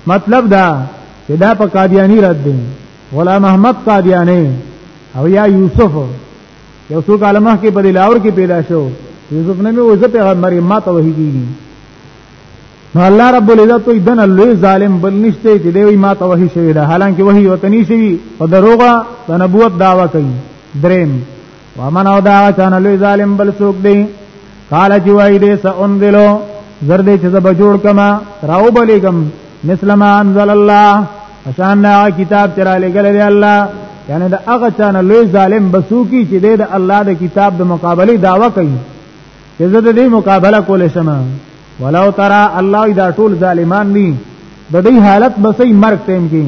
مطلب دا چې دا په قادیانی رد دی غلام احمد قادیانی او یا یوسف یو څو کاله مخکې په لاور کې پیدا شو یوسف نبی او زه پیغمبر ما ته وحی کیږي نو الله رب العزت وي دنه لوی ظالم بل نشته چې دی ما ته وحی شوی دا حالانکه وحی وتنی شوی او دروغه د نبوت داوا کوي دریم ومن او دا چانه لوی ظالم بل څوک دی قال چې وای دې سانذلو زر دې چې زب جوړ کما راو بلیګم مثل ما انزل الله اشان دا کتاب چرا لګل دی الله یعنی دا هغه چان لوی ظالم بسوکی چې دې د الله د کتاب د مقابله داوا کوي چې زه دې مقابله کولې شمه ولو ترى الله دا ټول ظالمان دي د دې حالت بسې مرګ تیم کې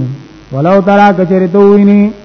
ولو ترى کچری تو ویني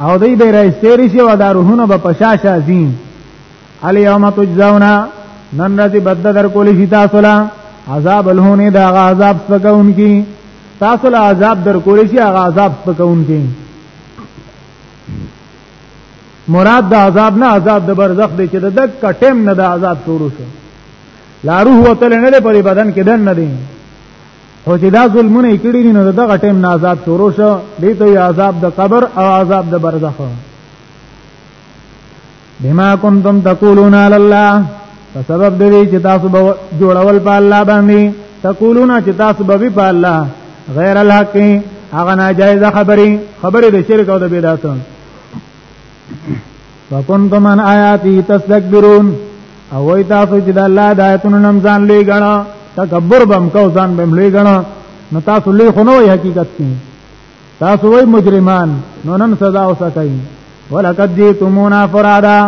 او دی به راستری شي او دا روحونه به پشاشه زین علی یوم تجزاونا نن راځي بد در کولی شي تاسو لا عذاب الهونه دا عذاب سکون کی تاسو لا عذاب در کولی شي هغه عذاب سکون کی مراد د عذاب نه عذاب د برزخ دی چې د دک کټم نه د عذاب شروع شو لا روح وتل نه لري په بدن کې دن نه دی خو چې دا ظلمونه یې کړي دي نو دغه ټیم نه عذاب شروع شو دې ته یې عذاب د قبر او عذاب د برزخ بما کنتم تقولون علی الله په سبب دې چې تاسو به جوړول په الله باندې تقولون چې تاسو به په الله غیر الحق هغه ناجایز خبرې خبرې د شرک او د بدعت وکنتم ان آیاتی تستكبرون او وای تاسو چې د الله د آیتونو نم ځان لوی غنا تکبر بم کو ځان بم لوی غنا نو تاسو لوی خو نه وای حقیقت کې تاسو وای مجرمان نو نن سزا اوسه کوي ولقد جئتمونا فرادا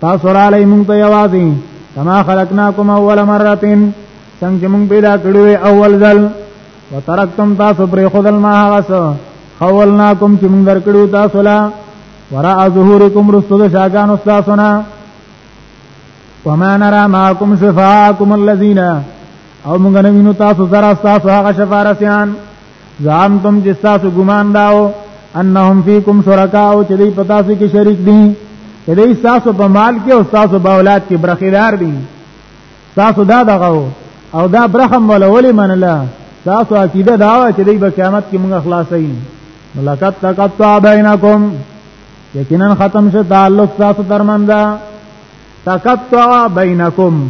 تاسو را لای مونږ ته یوازې کما خلقناکم اول مره څنګه مونږ پیدا کړو اول ځل وترکتم تاسو پر خدل ما هغه سو خولناکم چې موږ درکړو تاسو لا ورا ظهورکم رسول شاګان استاسنا وما نرى معكم شفاعكم الذين او موږ نه وینو تاسو زرا تاسو هغه شفارسیان ځان تم چې تاسو ګمان داو انهم فیکم شرکا او چې دوی پتا سي کې شریک دي چې دوی تاسو په مال کې او تاسو په اولاد کې برخیدار دي تاسو دا دغه او دا برخم ولا ولي منله تاسو عقیده دا و چې دوی به قیامت کې موږ خلاصي ملکت تقطع بینکم یقینا ختم شه تعلق تاسو درمنځ تقطع بینکم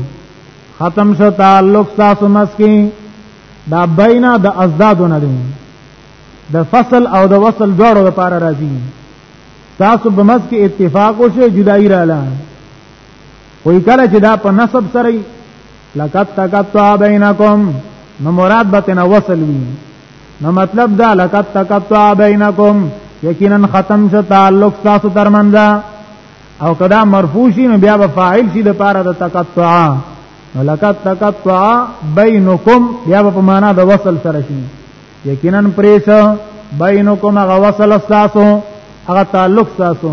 ختم شو تعلق تاسو مسکی دا بینا د ازدادونه دي د فصل او د وصل دواړو لپاره راځي تاسو به مسکی اتفاق وشي جدائی رااله خو کله چې دا په نسب سره لقد تقطع بینکم نو مراد به تنه وصل وي نو مطلب دا لقد تقطع بینکم یقینا ختم شو تعلق تاسو ترمنځ او کدا مرفوع شي نو بیا به فاعل شي د پاره د تقطع نو لقد تقطع بینکم بیا په معنا د وصل سره شي یقینا پریش بینکم غوصل تاسو هغه تعلق تاسو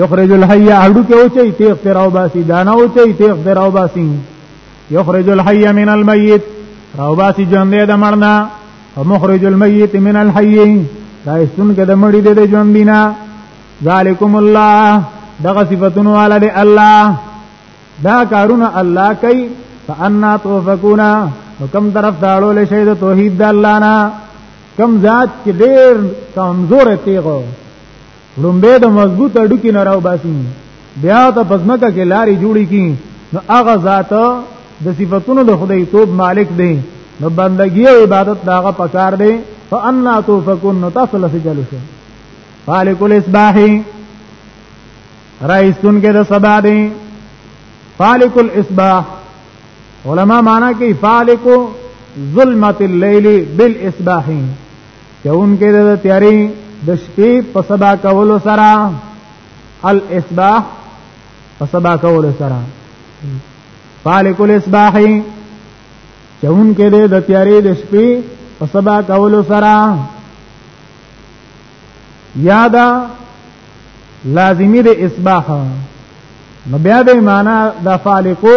یخرج الحی اډو کې اوچي تیغ تر او باسي دانه اوچي تیغ تر او باسي یخرج الحی من المیت راو باسي ژوند د مرنا او مخرج المیت من الحی دا استون کې د مړي د ژوند دینا ذالکم الله دغه صفاتون والا دی الله دا کارونه الله کوي فانا توفقونا وکم طرف داړو له شهید توحید د الله نه کم ذات چې ډیر کمزور تیغو لومبه د مضبوط اډو کې نه راو باسي بیا ته پزمکه کې لارې جوړی کی نو هغه ذات د صفاتونو د خدای توب مالک دی نو بندگی او عبادت داغه پکار دی فانا توفقون نو تاسو لسی چلو شو خالق الاسباحی رئیسون کې د سبا دی خالق الاسباح علما معنا کوي خالق ظلمت الليل بالاسباح چون کې د تیاری د شپې په سبا کولو سره الاسباح په سبا کولو سره فالک الاسباح چون کې د تیاری د شپې په سبا کولو سره یادا لازمی د اسباح نو بیا د معنا د فالکو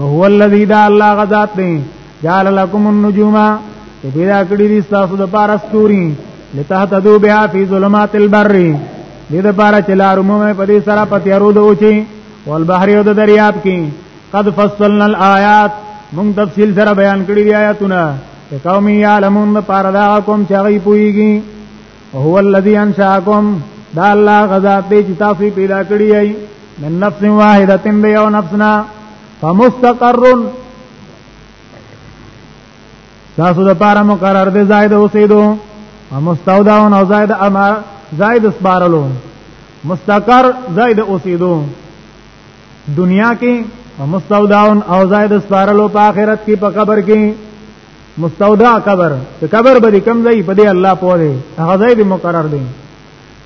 هو الذی دا الله غذات دی جعل لكم النجوم چې پیدا کړی دي تاسو د پاره ستوري لتهتدو بها فی ظلمات البر دې د پاره چې لار مو په دې سره پتیارو دوچی والبحر او د دریاب کې قد فصلنا الآیات موږ تفصیل سره بیان کړی دی آیاتونه قوم یعلمون د پاره دا کوم چې غي پويږي هو الذي انشاكم دا الله غزا دې چې تاسو پیدا کړی یې من نفس واحده به یو نفسنا فمستقر تاسو د پاره مقرر دې زائد اوسېدو مستودع او زائد اما زائد اسبارلو مستقر زائد اوسېدو دنیا کې مستودع او زائد اسبارلو په آخرت کې په قبر کې مستودع قبر چې قبر به کم ځای په دې الله پوره هغه ځای به مقرر دی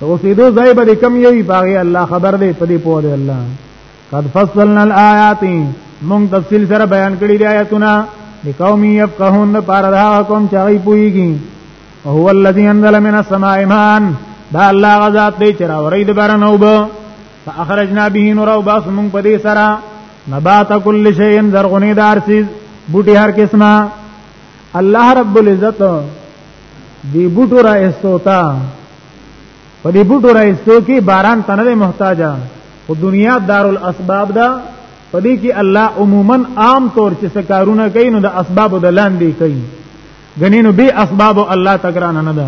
او سیدو ځای به کم یوي باغی الله خبر دی په دې پوره الله قد فصلنا الآیات مونږ تفصیل سره بیان کړی دی آیاتونه لقوم يفقهون لپاره دا قوم چې غي پويږي هو الذي انزل من السماء ماء دا الله غزاد دی چې راوري د باران او به فاخرجنا به نور او باس مونږ په دې سره نبات کل شیء زرغونی دار سیز بوټي هر قسمه الله رب العزت دی بوټو را استوتا په دې بوټو را استو کې باران تنه محتاجه او دنیا دارالاسباب ده په دې کې الله عموما عام طور چې سکارونه کوي نو د اسباب د لاندې کوي غنینو به اسباب الله تګران نه ده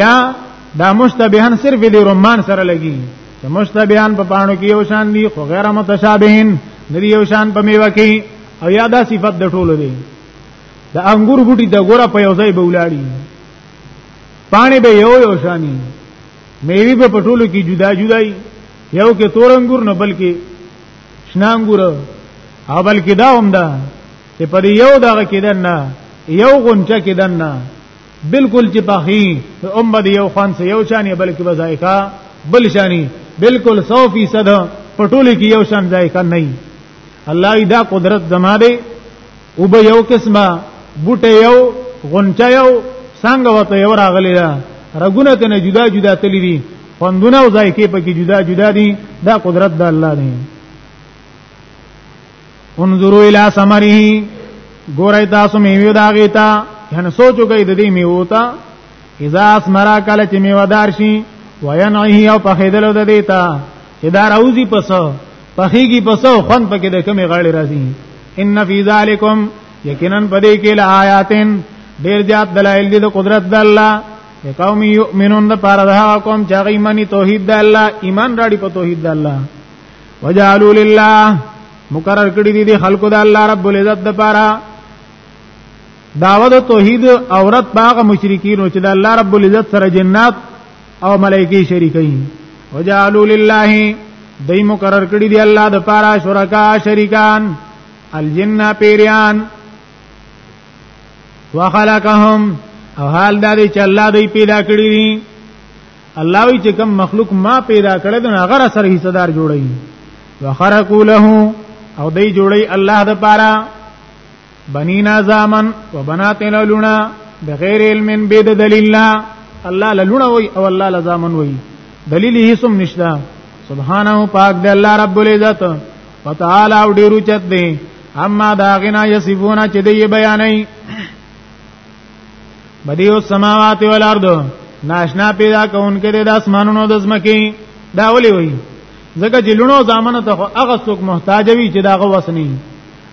یا دا مشتبهان صرف لی رمان سره لګي چې مشتبهان په پانو کې یو شان دي خو غیر متشابهین ندي یو شان په میوه کې او یا دا صفت د ټولو دی د انګور بوټي د ګوره په یو ځای بولاړي پانی به یو یو شانی میوي به پټولو کې جدا جدای یو کې تور انګور نه بلکې شنا انګور او بلکې دا هم ده چې پر یو دغه کې دنه یو غونچه کې دنه بالکل چې پخی ام به یو خوان سه یو چانی بلکې بذایقا بل شانی بالکل 100% پټولی کې یو شان ذایقا نه الله دا قدرت زما دی او به یو قسمه بوټه یو غنچه یو څنګه وته یو راغلی دا رګونه ته جدا جدا تللی دي خوندونه او ذایقې پکې جدا جدا دي دا قدرت د الله دی انظروا الى ثمره ګورئ تاسو میوه دا غیتا یعنی سوچو کوي د دې میوه تا اذا اسمرا کله چې میوه دار شي وینعه او په خیدلو د دې تا چې دا راوځي پس پخېږي پس خوان پکې د کمی غاړي راځي ان فی ذالکم یقینا پدې کې لآیاتن ډیر زیات دلایل دي د قدرت د الله قوم یؤمنون د پاره ده قوم چې غي منی توحید د الله ایمان راړي په توحید د الله وجعلوا لله مقرر کړی دي د خلکو د الله رب العزت د پاره داوود توحید عورت باغ مشرکین چې د الله رب العزت سره جنات او ملائکی شریکین وجعلوا لله دای مقرر کړی دی الله د پاره شرکا شریکان الجن پیریان وخلقهم او حال دا دی چې الله دوی پیدا کړی دي الله وی چې کوم مخلوق ما پیدا کړی دا غر سره حصہ دار جوړی وخرقوا له او دی جوړی الله د پاره بنینا زامن وبنات لونا بغیر علم بيد دلیل الله لونا وی او الله لزامن وی دلیل هیڅ هم نشته سبحانه پاک دی الله رب العزت وتعالى او ډیرو چت دی اما دا غنا یصفون چې دی بیانې بدیو السماوات والارض ناشنا پیدا کونکي د اسمانونو د زمکي دا ولي وي ځکه چې لونو زامن ته هغه څوک محتاج وي چې داغه وسني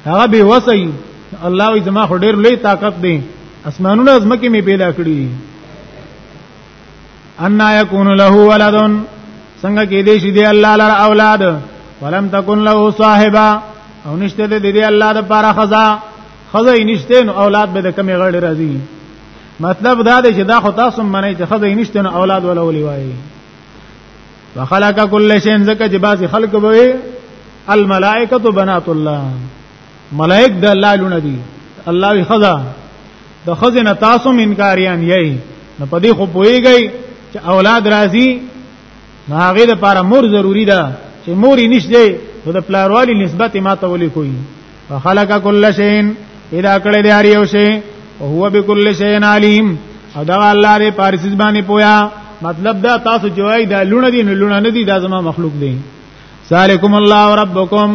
هغه به وسي الله ای زما خو ډیر لوی طاقت دی اسمانونو زمکي می پیدا کړی ان یکون له ولدن څنګه کې دې شي دی الله لپاره اولاد ولم تکن له صاحبہ او نشته دې دې الله د پاره خزا خزه یې نشته نو اولاد به د کمی غړي راځي مطلب دا دی چې دا خو تاسو منئ چې خزه یې نشته نو اولاد ولا ولي وایي وخلق کل شی زکه چې بعضی خلق به وي الملائکه بنات الله ملائک د الله لونه دي الله وی خزا د خزنه تاسو انکاریان یی نو پدې خو پويږي چې اولاد راځي نو هغه د پاره مور ضروری ده چې مور یې نشته نو د پلاروالی نسبت ما ته ولي کوي فخلق كل شيء پیدا کړی دی هر یو شی او هو بكل شيء عليم او دا الله دې پارس باندې پویا مطلب دا تاسو جوای دا لونه دي نه لونه نه دي دا زما مخلوق دي سالکم الله ربکم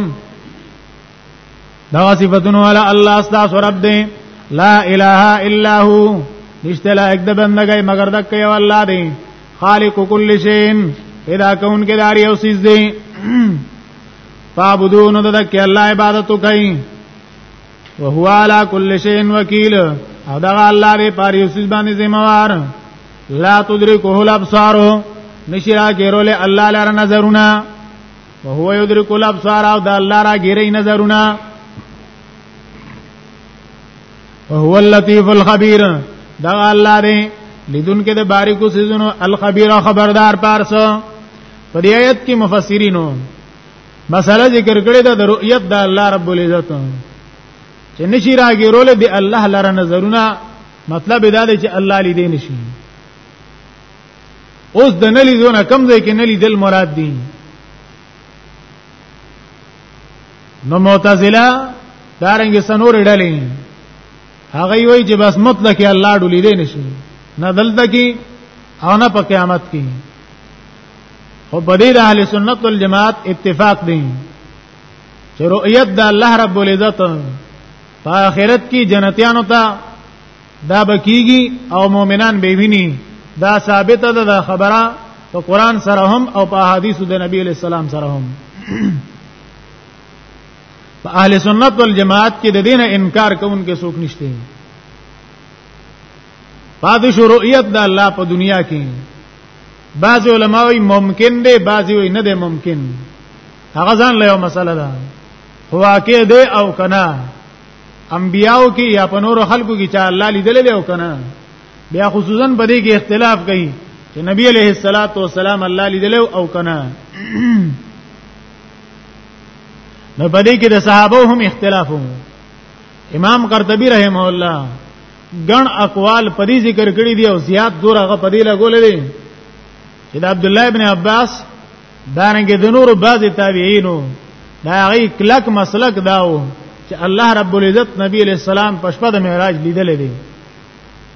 دا صفاتونه والا الله استاس رب دی لا اله الا هو نشته لا یک د بندګي مگر د کوي الله دی خالق کل شی پیدا کون کې داری او سیز دی فعبدون د دک الله عبادت کوي وهو على كل شيء وكيل او دا الله دې پاره یو سیز باندې ذمہ وار لا تدرکه الابصار نشرا کېرول الله لاره نظرونه وهو يدرك الابصار او د الله را ګیری نظرونه وهو اللطيف الخبير دا الله دی لیدون کې د باریکو سيزونو الخبير خبردار پارس په دې آیت کې مفسرینو مسله ذکر کړې ده د رؤیت د الله رب العزت چې نشي راګیرول دی الله لره نظرونه مطلب دا دی چې الله لیدې نشي اوس د نلی دونه کم ځای کې نلی دل مراد دي نو معتزله دارنګ سنور ډلې هغه وی چې بس مطلق الله ډولې دي نشي نه دلته کې او نه په قیامت کې خو بدی د اهل سنت والجماعت اتفاق دي چې رؤیت د الله رب العزت په آخرت کې جنتیانو ته دا بکیږي او مؤمنان به ویني دا ثابته ده دا خبره په قران سره هم او په احادیثو د نبی علی السلام سره هم په اهل سنت والجماعت کې د دین انکار کوونکې څوک نشته پاتې شو رؤیت د الله په دنیا کې بعض علما وی ممکن دی بعض وی نه دی ممکن هغه ځان له یو مسله ده واقع دی او کنا انبیاو کې یا په نور خلکو کې چې الله لیدل دی او کنه بیا خصوصا په دې کې اختلاف کوي چې نبی علیه الصلاۃ والسلام الله لیدل او کنه نو په دې کې د صحابه هم اختلاف وو امام قرطبي رحم الله ګڼ اقوال په دې ذکر کړی دی او زیات زور هغه په دې لګولې دي چې د عبد الله ابن عباس دانګه د نور بعض تابعینو دا غي کلک مسلک داو چې الله رب العزت نبی علیہ السلام په شپه د معراج لیدل دي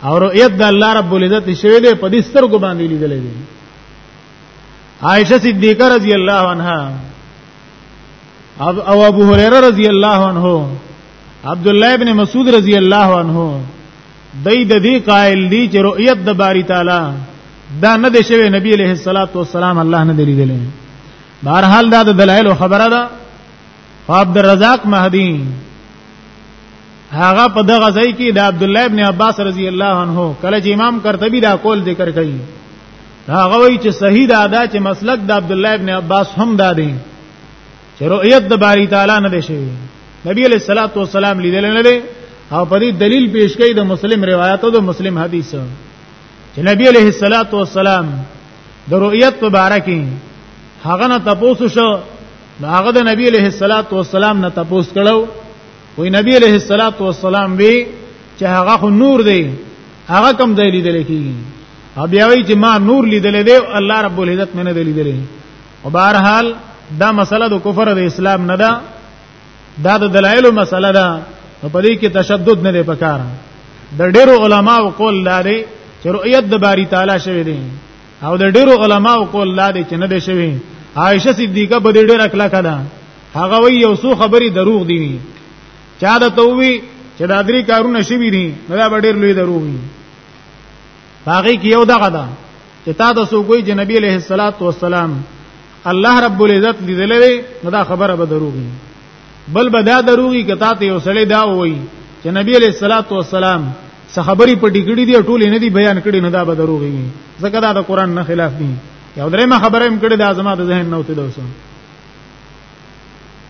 او رؤیت د الله رب العزت شوی دی په دې سترګو باندې لیدل دي عائشه صدیقہ رضی الله عنها او ابو هريره رضی الله عنه عبد الله ابن مسعود رضی الله عنه دای د دې قائل دی چې رؤیت د باری تعالی دا نه دی شوی نبی علیہ الصلوۃ والسلام الله نه دی لیدلی بهر حال دا د دلایل خبره ده عبد الرزاق مهدی هغه په دغه ځای کې د عبد الله ابن عباس رضی الله عنه کله چې امام قرطبي دا کول ذکر کړي هغه وی چې صحیح دا ده چې مسلک د عبد الله ابن عباس هم دا دی چې رؤیت د باری تعالی نه دی شوی نبی علیہ الصلوۃ والسلام لیدل نه دی او په دې دلیل پیش کړي د مسلم روایت او د مسلم حدیث چې نبی علیہ الصلوۃ والسلام د رؤیت په باره کې هغه نه تاسو شو هغه د نبی علیہ الصلوۃ والسلام نه تاسو کړو وی نبی علیہ الصلوۃ والسلام وی چې هغه خو نور دی هغه کم دی لیدل کیږي بیا وی چې ما نور لیدل دی الله رب العزت مې نه دی لیدل او بهر حال دا مسله د کفر د اسلام نه ده دا د دلایلو مسله ده نو په دې کې تشدد نه دی پکار د ډیرو علماو قول لري چې رؤیت د باری تعالی شوی دی او د ډیرو علماو قول لري چې نه دی شوی عائشه صدیقه په دې ډیر اکلا کړه هغه وی یو څو خبري دروغ دی وی چا د تووی چې دا درې کارونه شوی دي دا ډیر لوی دروغ دی هغه کې یو دغه ده چې تا د سوګوي چې نبی عليه الصلاه والسلام الله رب العزت لیدلې نو دا خبره به دروغي بل به دا دروغي کته ته یو سړی دا وایي چې نبی عليه الصلاه والسلام څه خبري په ډیګړي دی ټولې نه دی بیان کړي نه دا به دروغي ځکه دا د قران نه خلاف دي یو درېمه خبره هم کړې دا زما د ذهن نه وته دوسه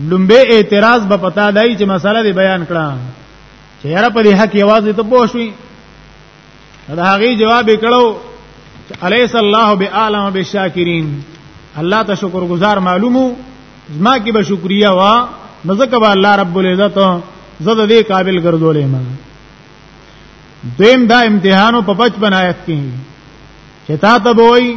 لومبه اعتراض به پتا دای چې مسله دی بیان کړه چې یاره په دې حق یوازې ته پوه شوې دا هغه جواب کړو الیس الله بعالم بالشاکرین الله ته شکر گزار معلومو زما کې به شکریا وا نزدک به الله رب العزت زده دې قابل ګرځولې ما دیم دا امتحانو په 55 آیت کې چې تا ته وای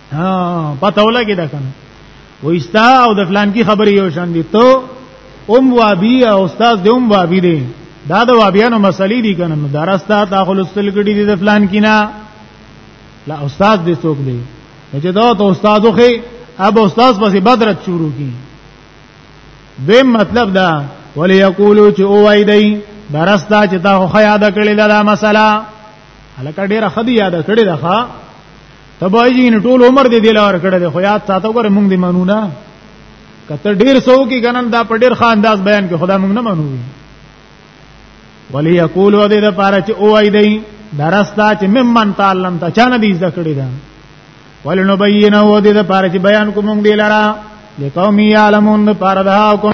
ها پته ولګی دا کنه وستا او د فلان کی خبرې یو شان دي ته ام وابی او استاد د ام وابی دی دا د وابیانو مسلې دي کنه نو درسته داخل استل کړي دي د فلان کینا لا استاد دې څوک دی چې دا ته استاد خو اب استاد پسې بدرت شروع کی دیم مطلب دا ولی یقولو چې او وای دی درسته چې دا خو یاد کړی دا مسله الکه ډیره خدي یاد کړی دا تبایي نه ټول عمر دې دلار کړه دې خو یاد ساته وګوره مونږ دې مانو نه کته ډیر سو کی غنن دا په ډیر خان انداز بیان کې خدا مونږ نه مانو ولی یقول و دې د پاره چې او ای دی درستا چې ممن تعلم تا چانه دې زده کړی دا ولی نو بینه و دې د پاره چې بیان کو مونږ دې لرا لقوم یعلمون د پاره دا کو